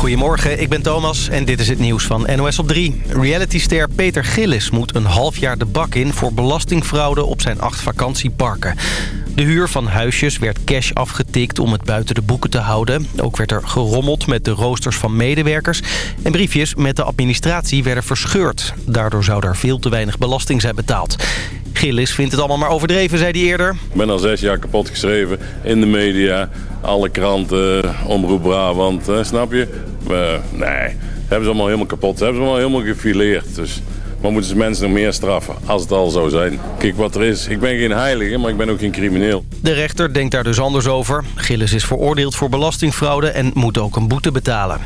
Goedemorgen, ik ben Thomas en dit is het nieuws van NOS op 3. Realityster Peter Gillis moet een half jaar de bak in... voor belastingfraude op zijn acht vakantieparken. De huur van huisjes werd cash afgetikt om het buiten de boeken te houden. Ook werd er gerommeld met de roosters van medewerkers. En briefjes met de administratie werden verscheurd. Daardoor zou er veel te weinig belasting zijn betaald. Gillis vindt het allemaal maar overdreven, zei hij eerder. Ik ben al zes jaar kapot geschreven in de media. Alle kranten, Omroep Brabant, hè, snap je? Nee, hebben ze allemaal helemaal kapot. Hebben ze allemaal helemaal gefileerd. Dus maar moeten ze mensen nog meer straffen, als het al zou zijn. Kijk wat er is. Ik ben geen heilige, maar ik ben ook geen crimineel. De rechter denkt daar dus anders over. Gillis is veroordeeld voor belastingfraude en moet ook een boete betalen.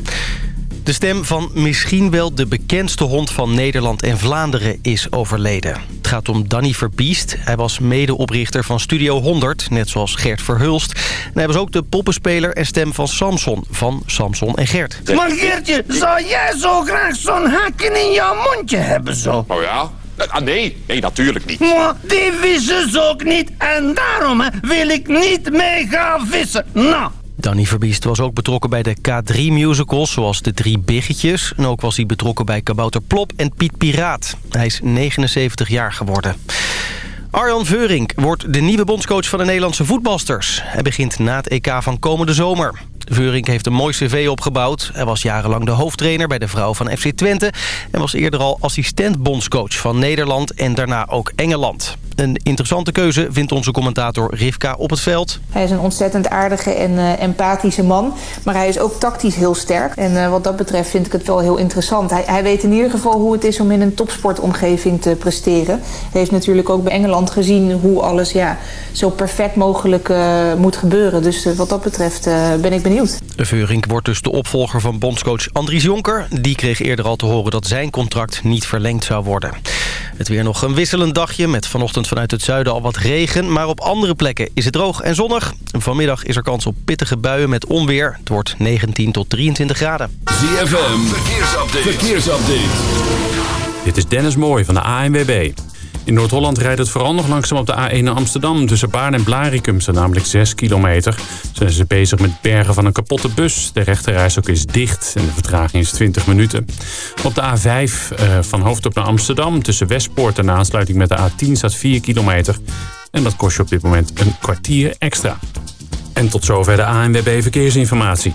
De stem van misschien wel de bekendste hond van Nederland en Vlaanderen is overleden. Het gaat om Danny Verbiest. Hij was medeoprichter van Studio 100, net zoals Gert Verhulst. En hij was ook de poppenspeler en stem van Samson, van Samson en Gert. Maar Geertje, zou jij zo graag zo'n haken in jouw mondje hebben zo? Oh ja? Ah, nee, nee, natuurlijk niet. Maar die vissen ze ook niet en daarom hè, wil ik niet mee gaan vissen. Nou... Danny Verbiest was ook betrokken bij de K3-musicals, zoals De Drie Biggetjes. En ook was hij betrokken bij Kabouter Plop en Piet Piraat. Hij is 79 jaar geworden. Arjan Veurink wordt de nieuwe bondscoach van de Nederlandse voetbalsters. Hij begint na het EK van komende zomer. Veurink heeft een mooi cv opgebouwd. Hij was jarenlang de hoofdtrainer bij de vrouw van FC Twente... en was eerder al assistent bondscoach van Nederland en daarna ook Engeland. Een interessante keuze vindt onze commentator Rivka op het veld. Hij is een ontzettend aardige en uh, empathische man. Maar hij is ook tactisch heel sterk. En uh, wat dat betreft vind ik het wel heel interessant. Hij, hij, weet in ieder geval hoe het is om in een topsportomgeving te presteren. Hij heeft natuurlijk ook bij Engeland gezien hoe alles ja, zo perfect mogelijk uh, moet gebeuren. Dus wat dat betreft ben ik benieuwd. Veurink wordt dus de opvolger van bondscoach Andries Jonker. Die kreeg eerder al te horen dat zijn contract niet verlengd zou worden. Het weer nog een wisselend dagje met vanochtend vanuit het zuiden al wat regen. Maar op andere plekken is het droog en zonnig. Vanmiddag is er kans op pittige buien met onweer. Het wordt 19 tot 23 graden. ZFM, verkeersupdate. verkeersupdate. Dit is Dennis Mooij van de ANWB. In Noord-Holland rijdt het vooral nog langzaam op de A1 naar Amsterdam. Tussen Baarn en Blarikum zijn namelijk 6 kilometer. Zijn ze bezig met bergen van een kapotte bus. De rechterreis is dicht en de vertraging is 20 minuten. Op de A5 uh, van Hoofddorp naar Amsterdam... tussen Westpoort en aansluiting met de A10 staat 4 kilometer. En dat kost je op dit moment een kwartier extra. En tot zover de ANWB Verkeersinformatie.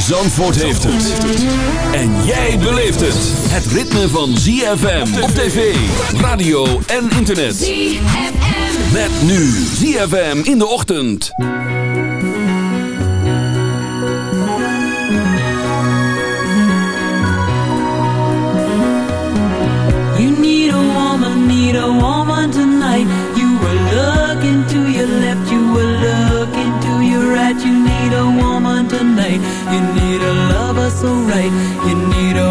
Zandvoort heeft het. En jij beleeft het. Het ritme van ZFM op tv, radio en internet. ZFM. Met nu ZFM in de ochtend. You need a woman, need a woman tonight. You were looking to your You need a lover so right. You need a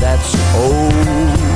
that's okay.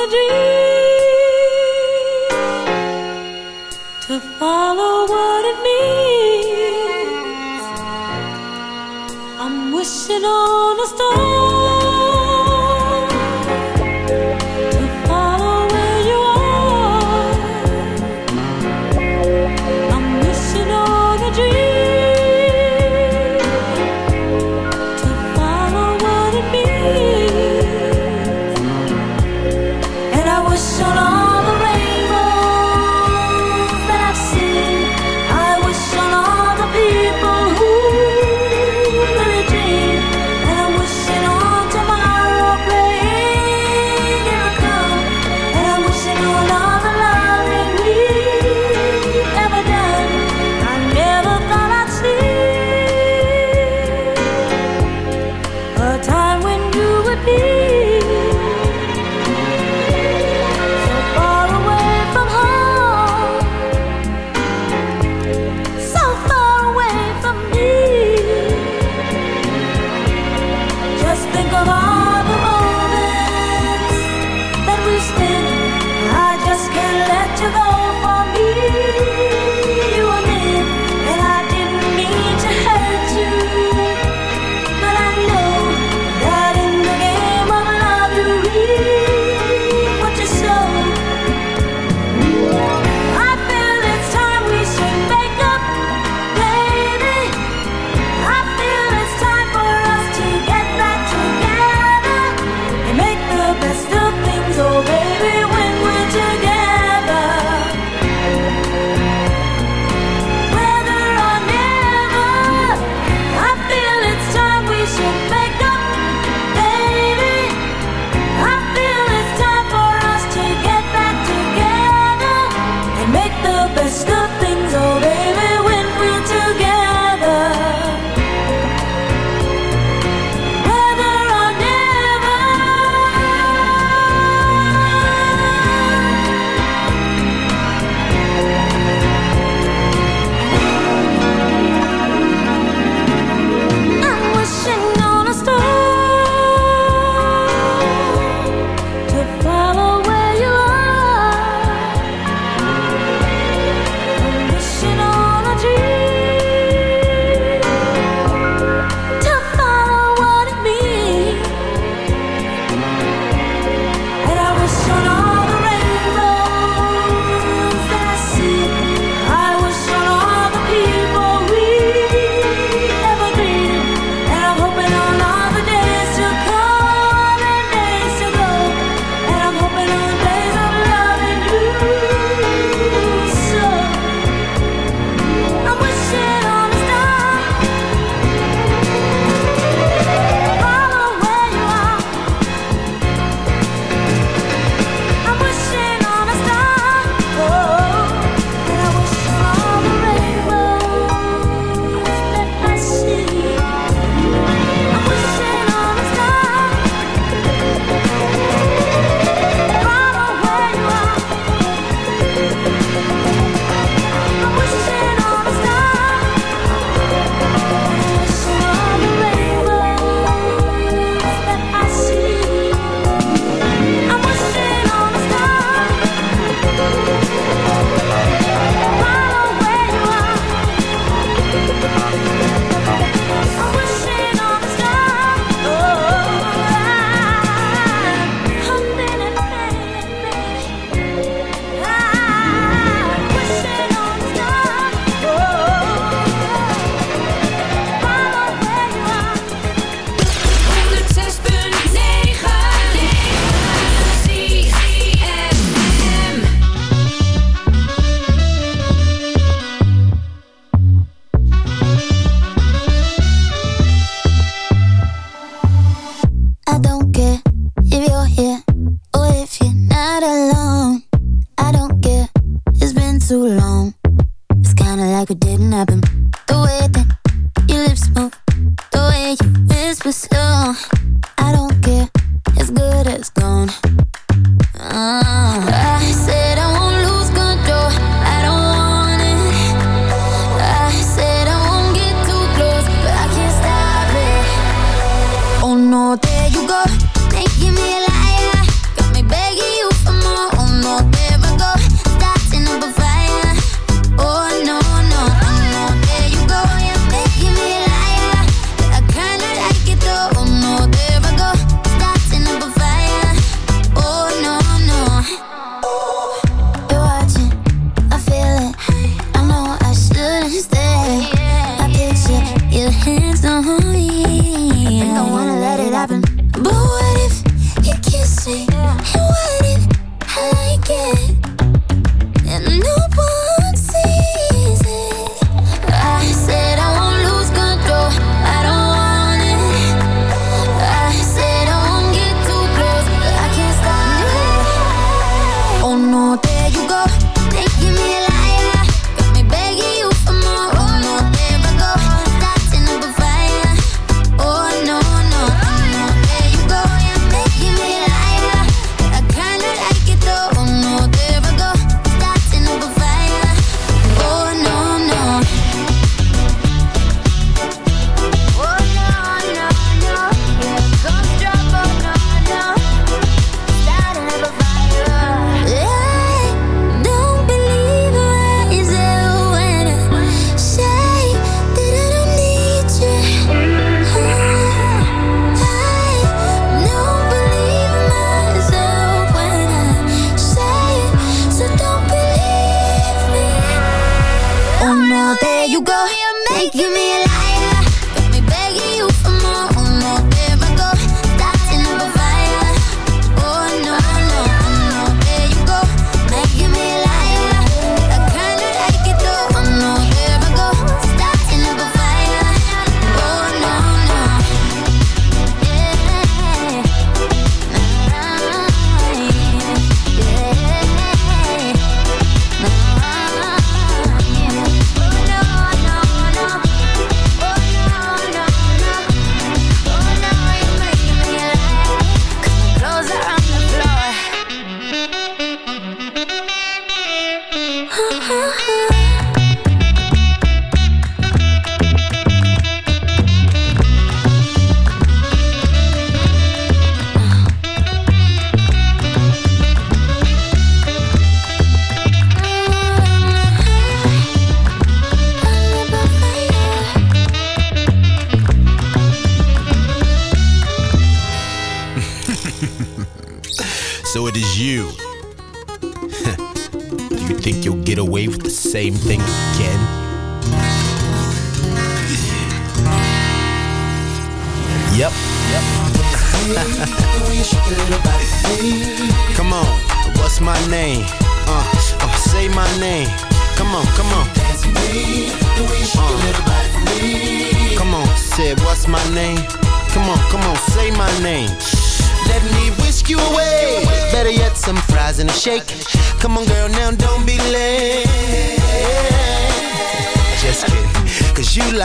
A dream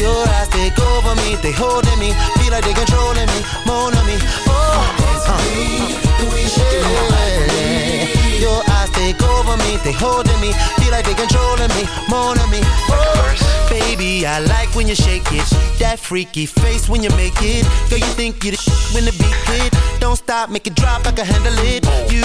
your eyes take over me. They holding me, feel like they controlling me, moan on me. Oh, uh, yeah. Your eyes take over me, they holding me, feel like they controlling me, moan on me. Oh, baby, I like when you shake it, that freaky face when you make it. Girl, you think you the when the beat hit. Don't stop, make it drop, I can handle it. Oh. You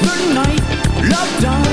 The night love died.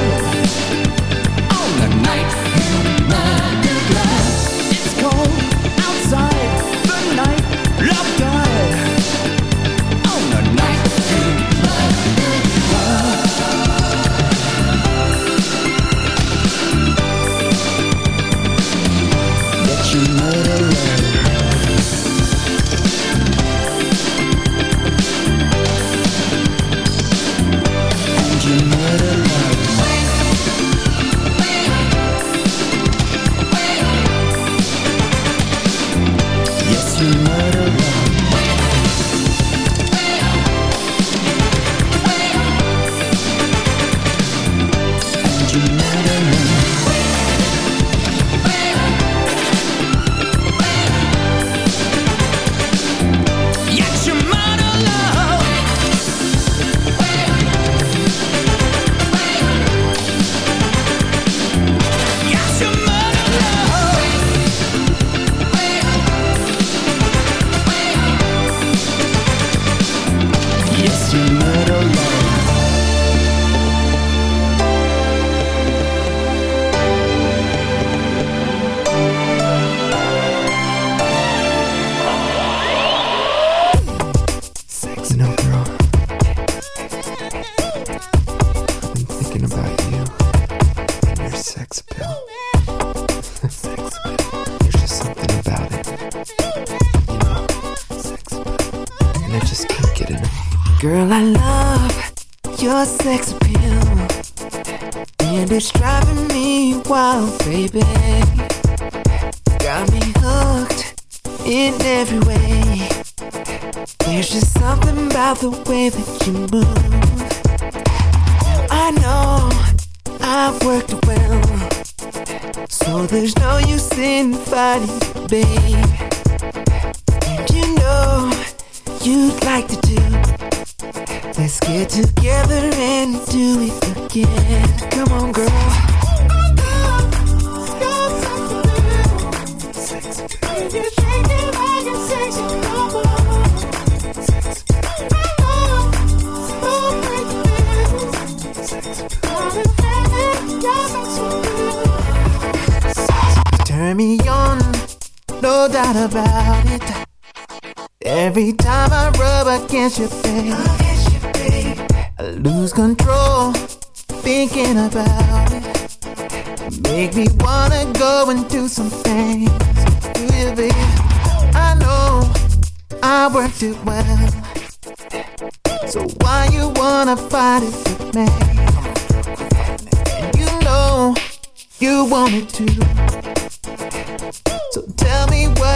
In every way. There's just something about the way that you move. I know I've worked it well. So there's no use in fighting, babe. And you know you'd like to do. Let's get together and do it again. Come on, girl. Turn me on, no doubt about it. Every time I rub against your face, I lose control, thinking about it. Make me wanna go and do some things. Do you? I know I worked it well. So why you wanna fight it with me? And you know you want it too.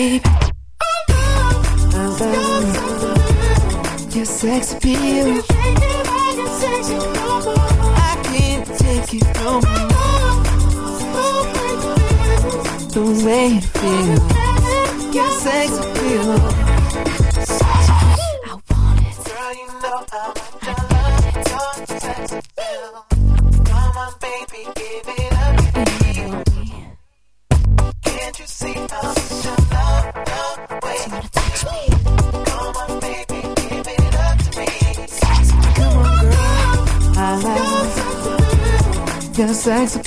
Baby? Your sex appeal.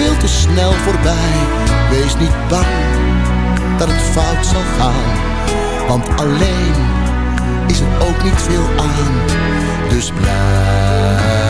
veel te snel voorbij. Wees niet bang dat het fout zal gaan, want alleen is er ook niet veel aan. Dus blijf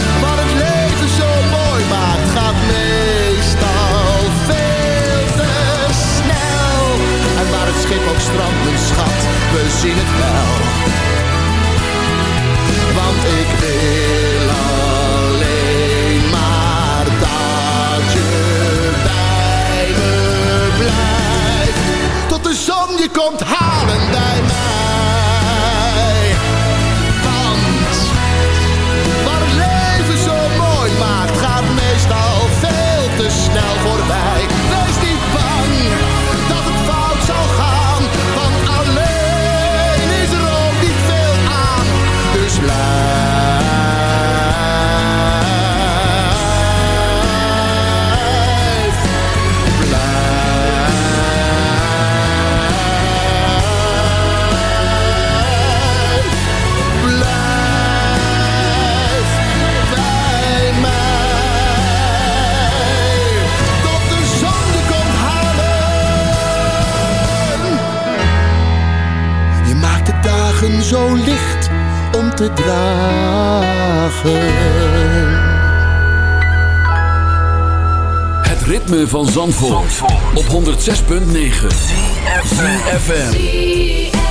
schip ook strandt, mijn schat, we zien het wel. Want ik wil zo licht om te dragen. Het ritme van Zandvoort, op 106.9 ZFM.